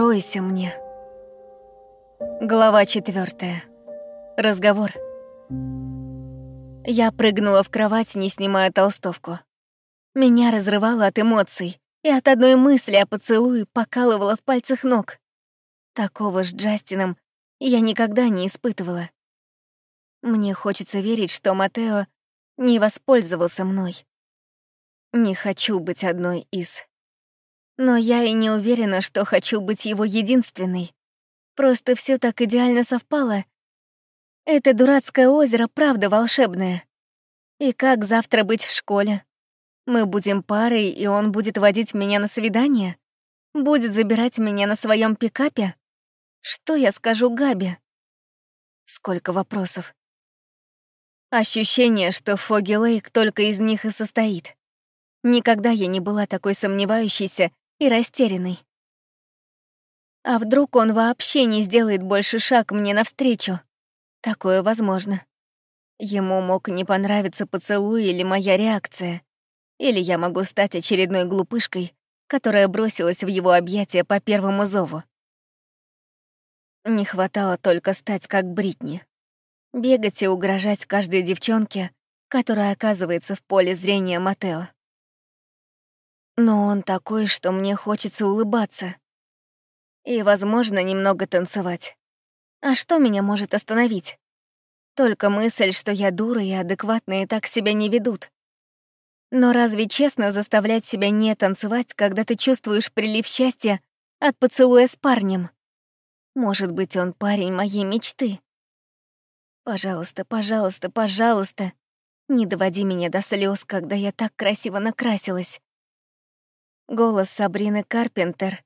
Откройся мне. Глава четвертая. Разговор. Я прыгнула в кровать, не снимая толстовку. Меня разрывало от эмоций, и от одной мысли о поцелуе покалывало в пальцах ног. Такого с Джастином я никогда не испытывала. Мне хочется верить, что Матео не воспользовался мной. Не хочу быть одной из. Но я и не уверена, что хочу быть его единственной. Просто все так идеально совпало. Это дурацкое озеро правда волшебное. И как завтра быть в школе? Мы будем парой, и он будет водить меня на свидание? Будет забирать меня на своем пикапе? Что я скажу Габи? Сколько вопросов. Ощущение, что Фоги Лейк только из них и состоит. Никогда я не была такой сомневающейся и растерянный. А вдруг он вообще не сделает больше шаг мне навстречу? Такое возможно. Ему мог не понравиться поцелуй или моя реакция. Или я могу стать очередной глупышкой, которая бросилась в его объятия по первому зову. Не хватало только стать как Бритни. Бегать и угрожать каждой девчонке, которая оказывается в поле зрения Матео. Но он такой, что мне хочется улыбаться. И, возможно, немного танцевать. А что меня может остановить? Только мысль, что я дура и адекватные так себя не ведут. Но разве честно заставлять себя не танцевать, когда ты чувствуешь прилив счастья от поцелуя с парнем? Может быть, он парень моей мечты? Пожалуйста, пожалуйста, пожалуйста, не доводи меня до слез, когда я так красиво накрасилась. Голос Сабрины Карпентер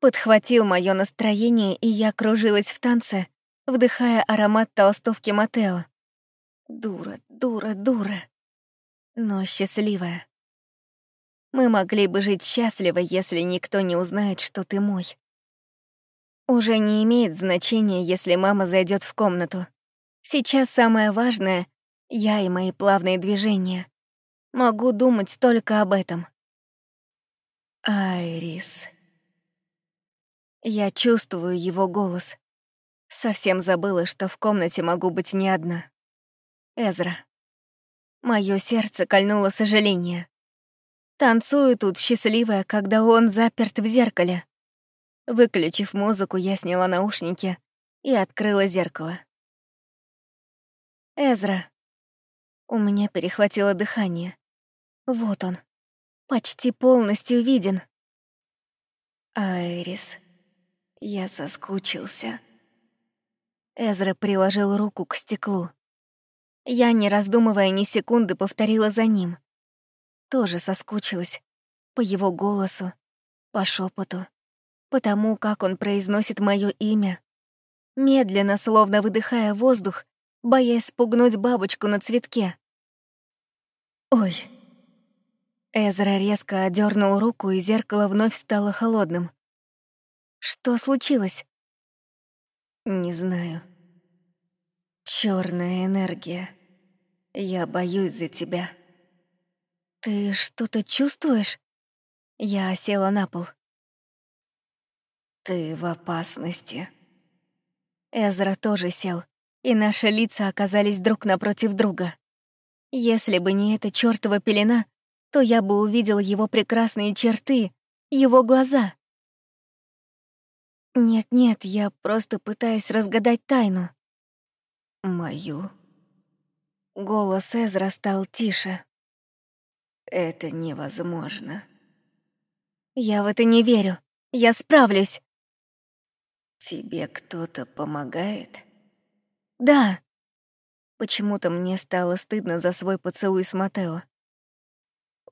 подхватил мое настроение, и я кружилась в танце, вдыхая аромат толстовки Матео. Дура, дура, дура. Но счастливая. Мы могли бы жить счастливо, если никто не узнает, что ты мой. Уже не имеет значения, если мама зайдет в комнату. Сейчас самое важное — я и мои плавные движения. Могу думать только об этом. Айрис. Я чувствую его голос. Совсем забыла, что в комнате могу быть не одна. Эзра. Моё сердце кольнуло сожаление. Танцую тут счастливая, когда он заперт в зеркале. Выключив музыку, я сняла наушники и открыла зеркало. Эзра. У меня перехватило дыхание. Вот он почти полностью виден. Айрис, я соскучился. Эзра приложил руку к стеклу. Я, не раздумывая ни секунды, повторила за ним. Тоже соскучилась. По его голосу, по шепоту, по тому, как он произносит мое имя. Медленно, словно выдыхая воздух, боясь спугнуть бабочку на цветке. «Ой!» Эзра резко одернул руку, и зеркало вновь стало холодным. Что случилось? Не знаю. Черная энергия. Я боюсь за тебя. Ты что-то чувствуешь? Я села на пол. Ты в опасности. Эзра тоже сел, и наши лица оказались друг напротив друга. Если бы не эта чёртова пелена, то я бы увидел его прекрасные черты, его глаза. Нет-нет, я просто пытаюсь разгадать тайну. Мою. Голос Эзра стал тише. Это невозможно. Я в это не верю. Я справлюсь. Тебе кто-то помогает? Да. Почему-то мне стало стыдно за свой поцелуй с Матео.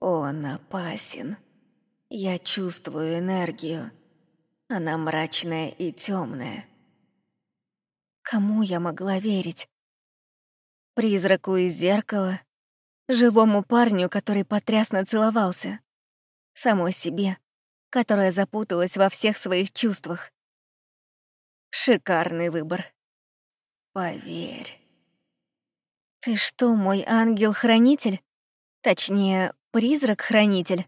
Он опасен. Я чувствую энергию. Она мрачная и темная. Кому я могла верить? Призраку из зеркала? Живому парню, который потрясно целовался? Самой себе, которая запуталась во всех своих чувствах? Шикарный выбор. Поверь. Ты что, мой ангел-хранитель? Точнее, Призрак-хранитель?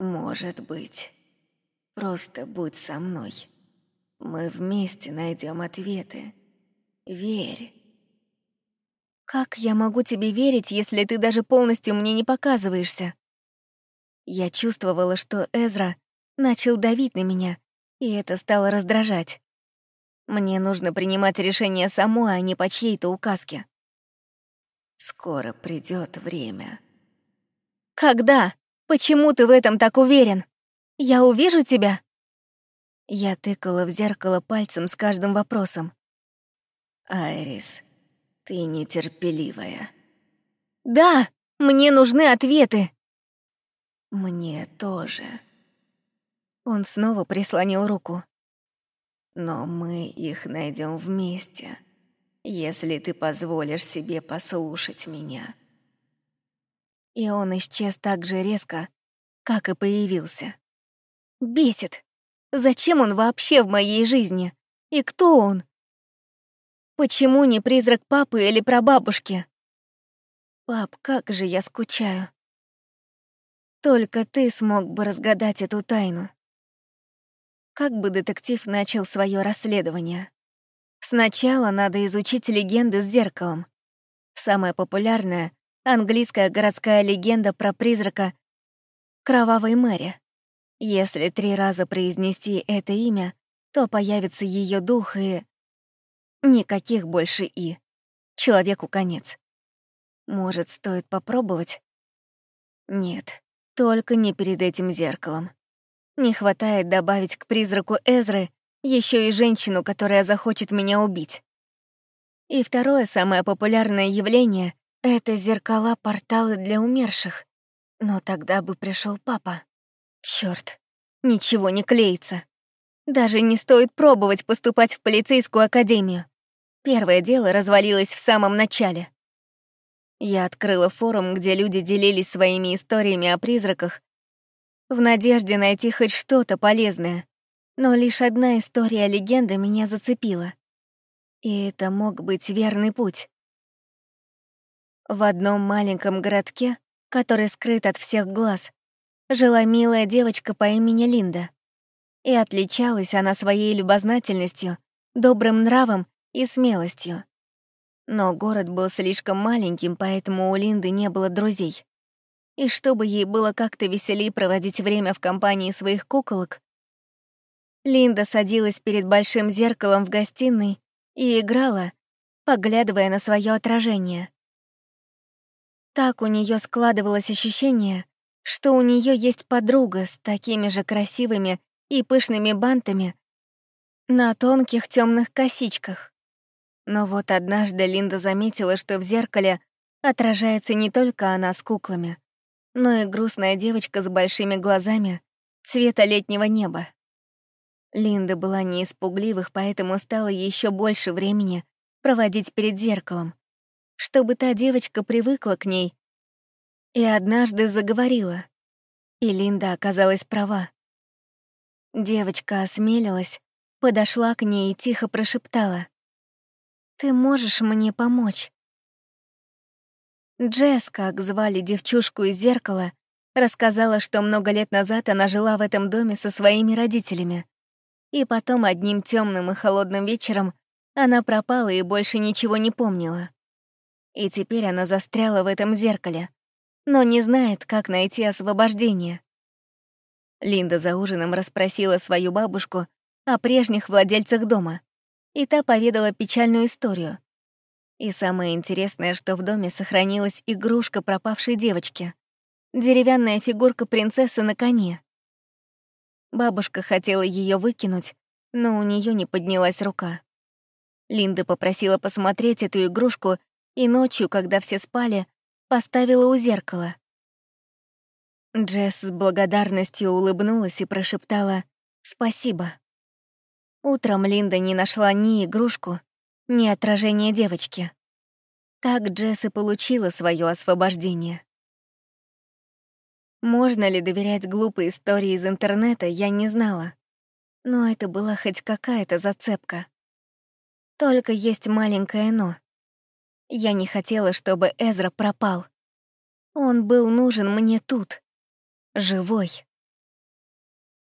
Может быть. Просто будь со мной. Мы вместе найдем ответы. Верь. Как я могу тебе верить, если ты даже полностью мне не показываешься? Я чувствовала, что Эзра начал давить на меня, и это стало раздражать. Мне нужно принимать решение самой, а не по чьей-то указке. Скоро придет время. Когда? Почему ты в этом так уверен? Я увижу тебя? Я тыкала в зеркало пальцем с каждым вопросом. Айрис, ты нетерпеливая. Да, мне нужны ответы. Мне тоже. Он снова прислонил руку. Но мы их найдем вместе, если ты позволишь себе послушать меня. И он исчез так же резко, как и появился. Бесит. Зачем он вообще в моей жизни? И кто он? Почему не призрак папы или прабабушки? Пап, как же я скучаю. Только ты смог бы разгадать эту тайну. Как бы детектив начал свое расследование? Сначала надо изучить легенды с зеркалом. Самая популярная — английская городская легенда про призрака Кровавой Мэри. Если три раза произнести это имя, то появится ее дух и... Никаких больше «и». Человеку конец. Может, стоит попробовать? Нет, только не перед этим зеркалом. Не хватает добавить к призраку Эзры еще и женщину, которая захочет меня убить. И второе самое популярное явление — это зеркала-порталы для умерших. Но тогда бы пришел папа. Черт, ничего не клеится. Даже не стоит пробовать поступать в полицейскую академию. Первое дело развалилось в самом начале. Я открыла форум, где люди делились своими историями о призраках в надежде найти хоть что-то полезное. Но лишь одна история легенды меня зацепила. И это мог быть верный путь. В одном маленьком городке, который скрыт от всех глаз, жила милая девочка по имени Линда. И отличалась она своей любознательностью, добрым нравом и смелостью. Но город был слишком маленьким, поэтому у Линды не было друзей. И чтобы ей было как-то веселее проводить время в компании своих куколок, Линда садилась перед большим зеркалом в гостиной и играла, поглядывая на свое отражение. Так у нее складывалось ощущение, что у нее есть подруга с такими же красивыми и пышными бантами на тонких темных косичках. Но вот однажды Линда заметила, что в зеркале отражается не только она с куклами, но и грустная девочка с большими глазами цвета летнего неба. Линда была не испугливых, поэтому стало еще больше времени проводить перед зеркалом, чтобы та девочка привыкла к ней и однажды заговорила. И Линда оказалась права. Девочка осмелилась, подошла к ней и тихо прошептала. «Ты можешь мне помочь?» Джесс, как звали девчушку из зеркала, рассказала, что много лет назад она жила в этом доме со своими родителями. И потом одним темным и холодным вечером она пропала и больше ничего не помнила. И теперь она застряла в этом зеркале, но не знает, как найти освобождение. Линда за ужином расспросила свою бабушку о прежних владельцах дома, и та поведала печальную историю. И самое интересное, что в доме сохранилась игрушка пропавшей девочки. Деревянная фигурка принцессы на коне. Бабушка хотела ее выкинуть, но у нее не поднялась рука. Линда попросила посмотреть эту игрушку и ночью, когда все спали, поставила у зеркала. Джесс с благодарностью улыбнулась и прошептала «Спасибо». Утром Линда не нашла ни игрушку, ни отражение девочки. Так Джесс и получила свое освобождение. Можно ли доверять глупой истории из интернета, я не знала. Но это была хоть какая-то зацепка. Только есть маленькое «но». Я не хотела, чтобы Эзра пропал. Он был нужен мне тут, живой.